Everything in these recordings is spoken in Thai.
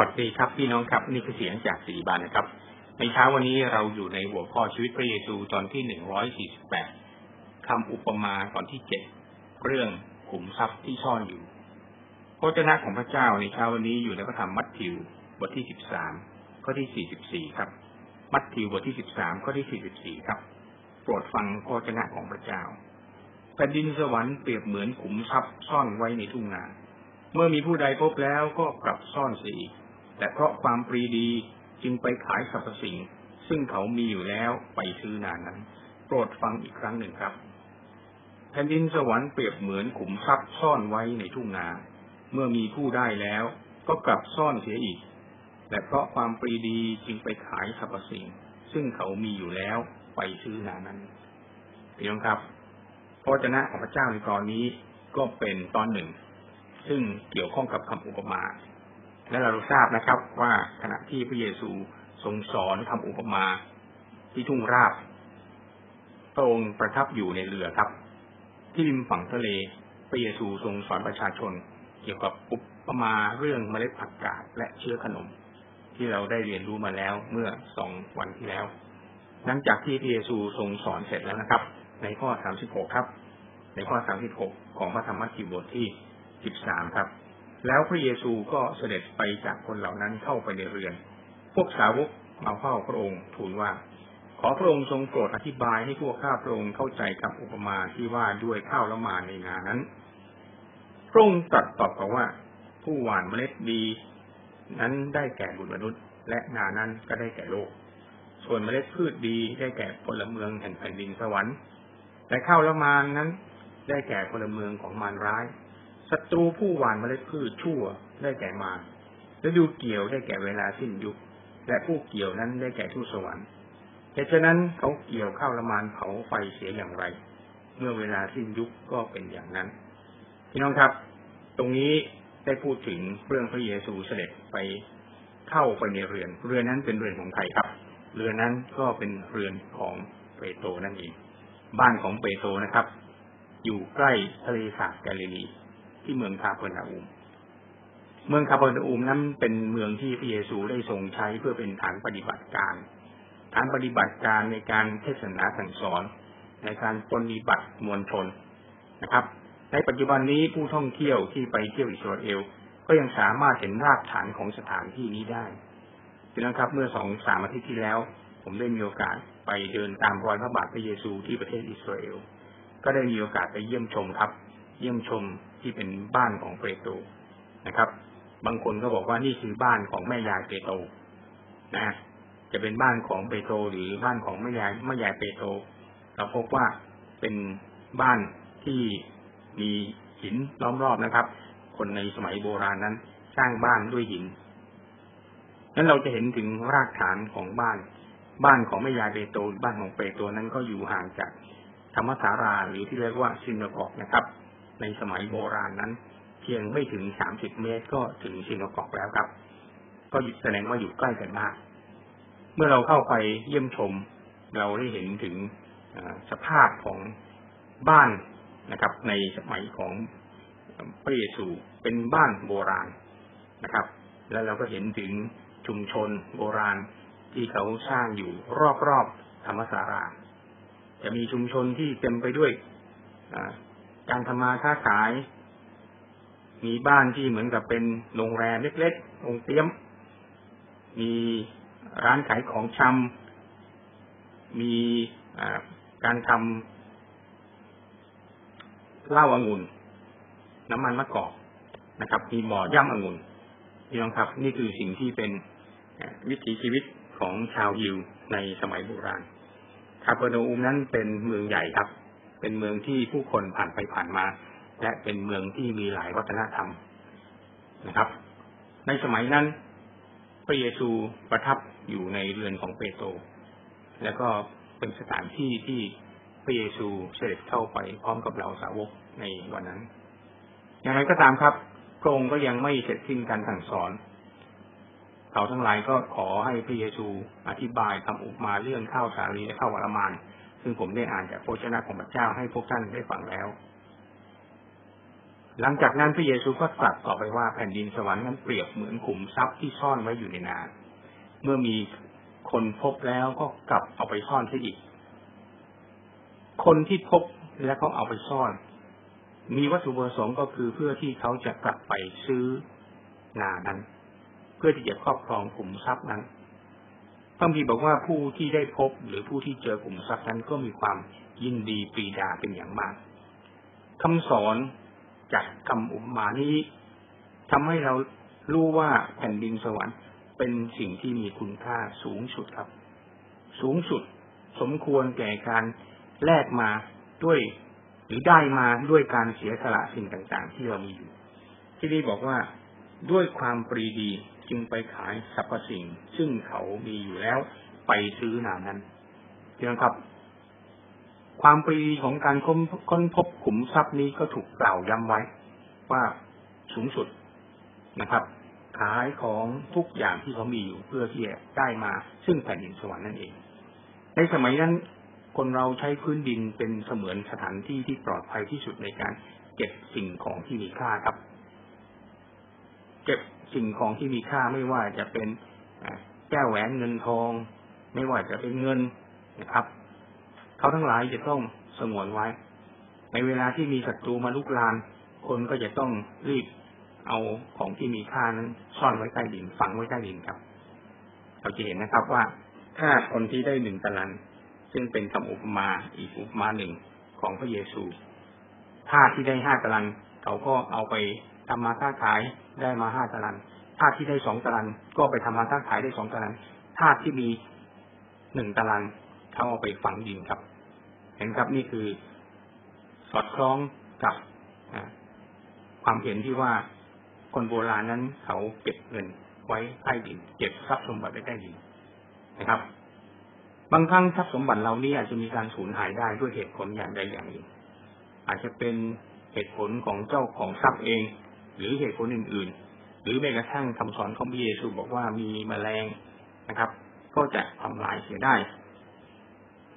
วัสดีครับพี่น้องครับนี่คือเสียงจากสีบานนะครับ ในเช้าวันนี้เราอยู่ในหัวข้อชีวิตพระเยซูตอนที่หนึ่งร้อยสี่สิบแปดคำอุปมาตอนที่เจ็ดเรื่องขุมทรัพย์ที่ซ่อนอยู่พระเจ้าของพระเจ้าในเช้าวันนี้อยู่ในพระธรรมมัทธิวบทที่สิบสามข้อที่สี่สิบสี่ครับ มัทธิวบทที่สิบสามข้อที่สี่สิบสี่ครับ โปรดฟังพระเจ้าของพระเจ้าแผ่นดินสวรรค์เปรียบเหมือนขุมทรัพย์ซ่อนไว้ในทุ่งนาเมื่อมีผู้ใดพบแล้วก็กลับซ่อนเสียอี แต่เพราะความปรีดีจึงไปขายสรรพสิ่ง ซึ่งเขามีอยู่แล้วไปซื้อนานนั้น โปรดฟังอีกครั้งหนึ่งครับ แผ่นดินสวรรค์เปรียบเหมือนขุมทรัพย์ซ่อนไว้ในทุ่งนา เมื่อมีผู้ได้แล้ว ก็กลับซ่อนเสียอีก แต่เพราะความปรีดีจึงไปขายสรรพสิ่ง ซึ่งเขามีอยู่แล้วไปซื้อนานนั้นพี่น้องครับพระเจ้าของพระเจ้าในตอนนี้ก็เป็นตอนหนึ่ง ซึ่งเกี่ยวข้องกับคำอุปมา และเราทราบนะครับว่าขณะที่พระเยซูทรงสอนคำอุปมาที่ทุ่งราบ พระองค์ประทับอยู่ในเรือครับ ที่ริมฝั่งทะเล พระเยซูทรงสอนประชาชน เกี่ยวกับอุปมาเรื่องเมล็ดผักกาดและเชื้อขนม ที่เราได้เรียนรู้มาแล้วเมื่อสองวันที่แล้ว หลังจากที่พระเยซูทรงสอนเสร็จแล้วนะครับ ในข้อสามสิบหกครับ ในข้อสามสิบหกของพระธรรมมัทธิวบทที่สิบสามครับ แล้วพระเยซูก็เสด็จไปจากคนเหล่านั้นเข้าไปในเรือน พวกสาวกมาเฝ้าพระองค์ทูลว่า ขอพระองค์ทรงโปรดอธิบายให้พวกข้าพระองค์เข้าใจกับอุปมาที่ว่าด้วยข้าวละมาในงานนั้น พระองค์ตรัสตอบกับว่า ผู้หว่านเมล็ดดี นั้นได้แก่บุตรมนุษย์ และงานนั้นก็ได้แก่โลก ส่วนเมล็ดพืชดีได้แก่พลเมืองแห่งแผ่นดินสวรรค์แต่ข้าวละมานนั้น ได้แก่พลเมืองของมารร้าย ศัตรูผู้หว่านเมล็ดพืชชั่วได้แก่มารและดูเกี่ยวได้แก่เวลาสิ้นยุค และผู้เกี่ยวนั้นได้แก่ทูตสวรรค์เหตุฉะนั้นเขาเกี่ยวข้าวละมานเผาไฟเสียอย่างไร เมื่อเวลาสิ้นยุคก็เป็นอย่างนั้น พี่น้องครับ ตรงนี้ได้พูดถึงเรื่องพระเยซูเสด็จไปเข้าไปในเรือน เรือนนั้นเป็นเรือนของใครครับ เรือนนั้นก็เป็นเรือนของเปโตรนั่นเอง บ้านของเปโตรนะครับ อยู่ใกล้ทะเลสาบแกลิลี ที่เมืองคาเปอร์นาอุม เมืองคาเปอร์นาอุมนั้นเป็นเมืองที่พระเยซูได้ทรงใช้เพื่อเป็นฐานปฏิบัติการ ฐานปฏิบัติการในการเทศนาสั่งสอน ในการปฏิบัติมวลชนนะครับ ในปัจจุบันนี้ผู้ท่องเที่ยวที่ไปเที่ยวอิสราเอล ก็ยังสามารถเห็นรากฐานของสถานที่นี้ได้ดังนั้นครับ เมื่อสองสามอาทิตย์ที่แล้ว ผมได้มีโอกาสไปเดินตามรอยพระบาทพระเยซูที่ประเทศอิสราเอล ก็ได้มีโอกาสไปเยี่ยมชมครับ เยี่ยมชม ที่เป็นบ้านของเปโตรนะครับ บางคนก็บอกว่านี่คือบ้านของแม่ยายเปโตรนะ จะเป็นบ้านของเปโตรหรือบ้านของแม่ยายแม่ยายเปโตรเราพบว่าเป็นบ้านที่มีหินล้อมรอบนะครับ คนในสมัยโบราณนั้นสร้างบ้านด้วยหินนั้นเราจะเห็นถึงรากฐานของบ้าน บ้านของแม่ยายเปโตรบ้านของเปโตรนั้นก็อยู่ห่างจากธรรมศาลาหรือที่เรียกว่า synagogue นะครับ ในสมัยโบราณนั้น เพียงไม่ถึงสามสิบเมตรก็ถึง synagogue แล้วครับ ก็แสดงว่าอยู่ใกล้กันมาก เมื่อเราเข้าไปเยี่ยมชม เราได้เห็นถึงสภาพของบ้านนะครับ ในสมัยของพระเยซูเป็นบ้านโบราณนะครับ แล้วเราก็เห็นถึงชุมชนโบราณที่เขาสร้างอยู่รอบๆธรรมสาราจะมีชุมชนที่เต็มไปด้วย การทำมาค้าขาย มีบ้านที่เหมือนกับเป็นโรงแรมเล็กๆโรงเตี้ยม มีร้านขายของชำมีการทำเหล้าอางุ่น น้ำมันมะกอกนะครับ มีหมอย่ำองุ่นพี่น้องครับ นี่คือสิ่งที่เป็นวิถีชีวิตของชาวยิวในสมัยโบราณคาเปโนอุมนั้นเป็นเมืองใหญ่ครับ เป็นเมืองที่ผู้คนผ่านไปผ่านมา และเป็นเมืองที่มีหลายวัฒนธรรมนะครับ ในสมัยนั้น พระเยซูประทับอยู่ในเรือนของเปโตรแล้วก็เป็นสถานที่ที่พระเยซูเสด็จเข้าไปพร้อมกับเหล่าสาวกในวันนั้น อย่างไรก็ตามครับพระองค์ก็ยังไม่เสร็จสิ้นการสั่งสอนเขาทั้งหลายก็ขอให้พระเยซูอธิบายคำอุปมาเรื่องข้าวสาลีและข้าววรมาน ซึ่งผมได้อ่านจากโพชนะของพระเจ้าให้พวกท่านได้ฟังแล้ว หลังจากนั้นพระเยซูก็ตรัสต่อไปว่าแผ่นดินสวรรค์นั้นเปรียบเหมือนขุมทรัพย์ที่ซ่อนไว้อยู่ในนา เมื่อมีคนพบแล้วก็กลับเอาไปซ่อนที่อีก คนที่พบแล้วก็เอาไปซ่อน มีวัตถุประสงค์ก็คือเพื่อที่เขาจะกลับไปซื้อนานั้น เพื่อที่จะครอบครองขุมทรัพย์นั้น พระพีบอกว่าผู้ที่ได้พบหรือผู้ที่เจอกลุ่มทรัพย์นั้นก็มีความยินดีปรีดาเป็นอย่างมากคำสอนจากคำอุปมานี้ทำให้เรารู้ว่าแผ่นดินสวรรค์เป็นสิ่งที่มีคุณค่าสูงสุดครับ สูงสุดสมควรแก่การแลกมาด้วย หรือได้มาด้วยการเสียสละสิ่งต่างๆ ที่เรามีอยู่ ที่นี่บอกว่าด้วยความปรีดี จึงไปขายสรรพสิ่ง ซึ่งเขามีอยู่แล้วไปซื้อนานั้นเพียงครับ ความปรีของการค้นค้นพบขุมทรัพย์นี้ก็ถูกกล่าวย้ำไว้ ว่าสูงสุดนะครับ ขายของทุกอย่างที่เขามีอยู่เพื่อที่จะได้มา ซึ่งแผ่นดินสวรรค์นั่นเอง ในสมัยนั้น คนเราใช้พื้นดินเป็นเสมือนสถานที่ที่ปลอดภัยที่สุดในการเก็บสิ่งของที่มีค่าครับ เก็บ สิ่งของที่มีค่าไม่ว่าจะเป็นแก้วแหวนเงินทอง ไม่ว่าจะเป็นเงินนะครับ เขาทั้งหลายจะต้องสงวนไว้ ในเวลาที่มีศัตรูมาลุกลาน คนก็จะต้องรีบเอาของที่มีค่านั้นซ่อนไว้ใต้ดินฝังไว้ใต้ดินครับ เราจะเห็นนะครับว่าถ้าคนที่ได้หนึ่งตะลัน ซึ่งเป็นคำอุปมาอีกอุปมาหนึ่งของพระเยซูถ้าที่ได้ห้าตะลันเขาก็เอาไป ทำมาค้าขายได้มาห้าตารางธาตุที่ได้สองตารางก็ไปทำมาค้าขายได้สองตารางธาตุที่มีหนึ่งตารางเขาเอาไปฝังดินครับ เห็นครับนี่คือสอดคล้องกับความเห็นที่ว่าคนโบราณนั้นเขาเก็บเงินไว้ใต้ดิน เก็บทรัพย์สมบัติไว้ใต้ดินนะครับ บางครั้งทรัพย์สมบัติเรานี้อาจจะมีการสูญหายได้ด้วยเหตุผลอย่างใดอย่างหนึ่งอาจจะเป็นเหตุผลของเจ้าของทรัพย์เอง หรือเหตุผลอื่น ๆ หรือแม้กระทั่งคำสอนของพระเยซูบอกว่ามีแมลงนะครับ ก็จะทำลายเสียได้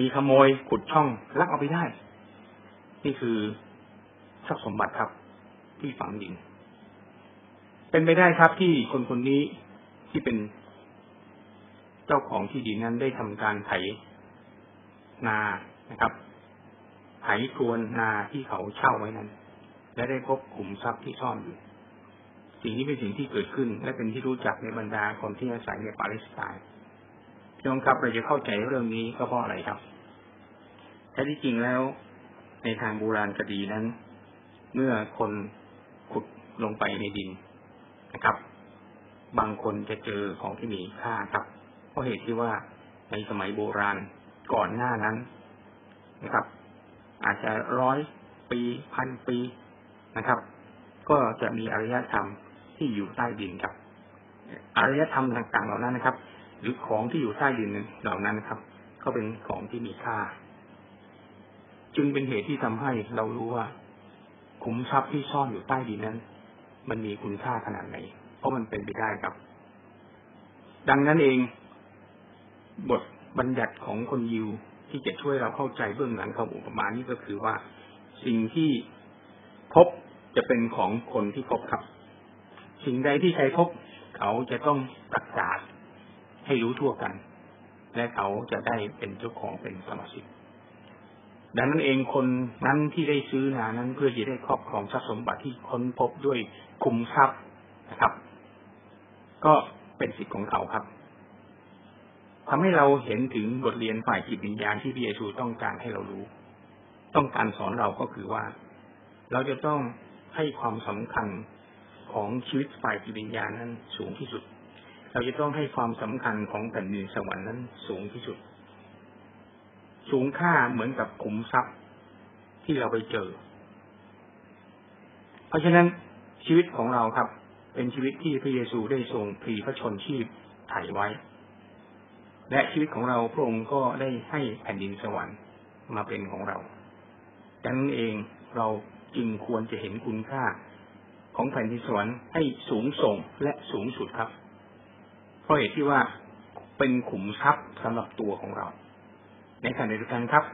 มีขโมยขุดช่องลักเอาไปได้ นี่คือทรัพย์สมบัติครับ ที่ฝังดิน เป็นไปได้ครับที่คนคนนี้ที่เป็นเจ้าของที่ดินนั้นได้ทำการไถนานะครับไถกวนนาที่เขาเช่าไว้นั้น และได้พบขุมทรัพย์ที่ซ่อนอยู่สิ่งนี้เป็นสิ่งที่เกิดขึ้น และเป็นที่รู้จักในบรรดาคนที่อาศัยในปาเลสไตน์พี่น้องครับเราจะเข้าใจเรื่องนี้ก็เพราะอะไรครับแท้ที่จริงแล้ว ในทางโบราณคดีนั้น เมื่อคนขุดลงไปในดินนะครับ บางคนจะเจอของที่มีค่าครับ เพราะเหตุที่ว่าในสมัยโบราณก่อนหน้านั้นนะครับ อาจจะร้อยปีพันปี นะครับ ก็จะมีอารยธรรมที่อยู่ใต้ดินครับ อารยธรรมต่างๆเหล่านั้นนะครับ หรือของที่อยู่ใต้ดินเหล่านั้นนะครับ ก็เป็นของที่มีค่า จึงเป็นเหตุที่ทำให้เรารู้ว่าขุมทรัพย์ที่ซ่อนอยู่ใต้ดินนั้น มันมีคุณค่าขนาดไหน เพราะมันเป็นไปได้ครับ ดังนั้นเอง บทบัญญัติของคนยิวที่จะช่วยเราเข้าใจเบื้องหลังคำอุปมานี้ก็คือว่า สิ่งที่พบ จะเป็นของคนที่พบครับ สิ่งใดที่ใครพบ เขาจะต้องประกาศให้รู้ทั่วกัน และเขาจะได้เป็นเจ้าของเป็นสมาชิก ดังนั้นเองคนนั้นที่ได้ซื้อนานั้นเพื่อจะได้ครอบครองทรัพย์สมบัติที่ค้นพบด้วยคุมทรัพย์นะครับ ก็เป็นสิทธิ์ของเขาครับทำให้เราเห็นถึงบทเรียนฝ่ายจิตวิญญาณที่พระเยซูต้องการให้เรารู้ ต้องการสอนเราก็คือว่า เราจะต้อง ให้ความสำคัญของชีวิตฝ่ายจิตวิญญาณนั้นสูงที่สุด เราจะต้องให้ความสำคัญของแผ่นดินสวรรค์นั้นสูงที่สุด สูงค่าเหมือนกับขุมทรัพย์ที่เราไปเจอ เพราะฉะนั้นชีวิตของเราครับ เป็นชีวิตที่พระเยซูได้ทรงพรีพระชนชีพไถ่ไว้ และชีวิตของเราพระองค์ก็ได้ให้แผ่นดินสวรรค์มาเป็นของเราดังนั้นเองเรา จึงควรจะเห็นคุณค่า ของแผ่นดินสวรรค์ให้สูงส่งและสูงสุดครับ เพราะเหตุที่ว่าเป็นขุมทรัพย์สำหรับตัวของเรา ในขณะเดียวกันครับ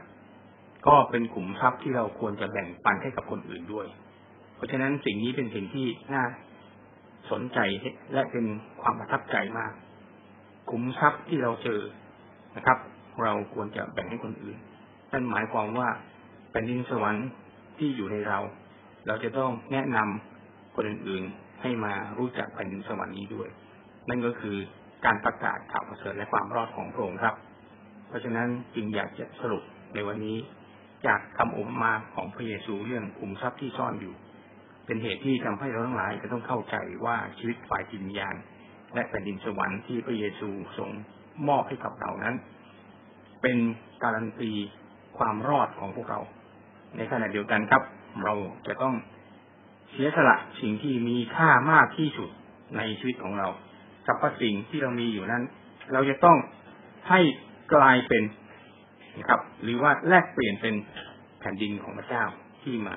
ก็เป็นขุมทรัพย์ที่เราควรจะแบ่งปันให้กับคนอื่นด้วย เพราะฉะนั้นสิ่งนี้เป็นสิ่งที่น่าสนใจและเป็นความประทับใจมาก ขุมทรัพย์ที่เราเจอนะครับ เราควรจะแบ่งให้คนอื่นนั่นหมายความว่าแผ่นดินสวรรค์ ที่อยู่ในเรา เราจะต้องแนะนำคนอื่นๆ ให้มารู้จักแผ่นดินสวรรค์นี้ด้วย นั่นก็คือการประกาศข่าวประเสริฐและความรอดของพระองค์ครับ เพราะฉะนั้นจึงอยากจะสรุปในวันนี้ จากคำอุปมาของพระเยซูเรื่องขุมทรัพย์ที่ซ่อนอยู่ เป็นเหตุที่ทำให้เราทั้งหลายจะต้องเข้าใจว่าชีวิตฝ่ายจิตวิญญาณและแผ่นดินสวรรค์ที่พระเยซูทรงมอบให้กับเรานั้น เป็นการันตีความรอดของพวกเรา ในขณะเดียวกันครับ เราจะต้องเสียสละสิ่งที่มีค่ามากที่สุดในชีวิตของเราสรรพสิ่งที่เรามีอยู่นั้น เราจะต้องให้กลายเป็นนะครับ หรือว่าแลกเปลี่ยนเป็นแผ่นดินของพระเจ้าที่มา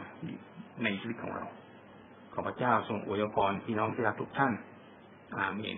ในชีวิตของเรา ขอพระเจ้าทรงอวยพรพี่น้องที่รักทุกท่านอาเมน